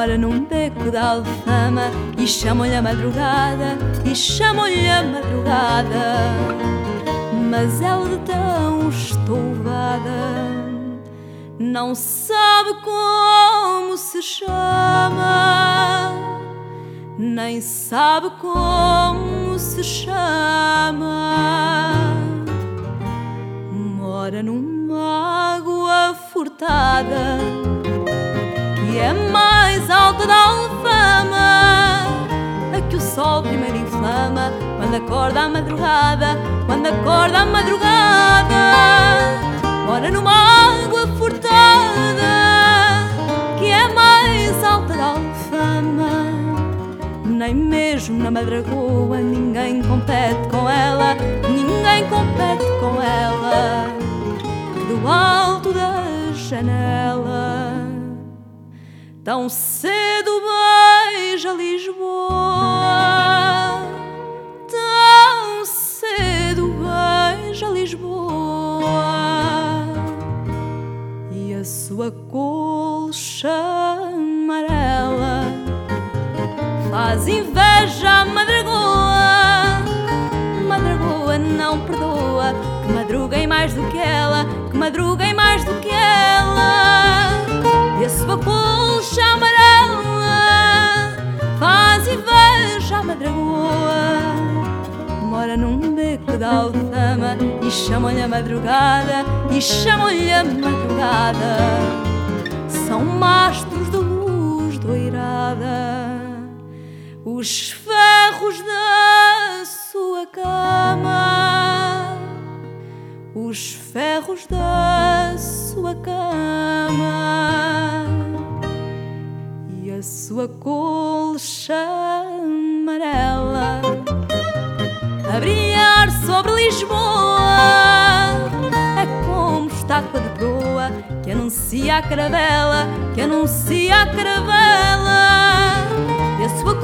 Mora num beco da alfama e chamam-lhe a madrugada, e chamam-lhe a madrugada. Mas ela de tão estouvada não sabe como se chama, nem sabe como se chama. Mora numa água furtada que é da alfama, a que o sol primeiro inflama quando acorda à madrugada, quando acorda à madrugada. Mora numa água furtada que é mais alta da alfama. Nem mesmo na madragoa ninguém compete com ela, ninguém compete com ela. Do alto da janela, tão cedo beija Lisboa, tão cedo beija Lisboa. E a sua colcha amarela faz inveja à madragoa. Madragoa não perdoa, que madruguem mais do que ela, que madruguem Num beco da alfama e chamam-lhe a madrugada, e chamam-lhe a madrugada. São mastros de luz doirada os ferros da sua cama, os ferros da sua cama. E a sua colcha amarela a brilhar sobre Lisboa. É como estátua de proa que anuncia a caravela, que anuncia a caravela e a sua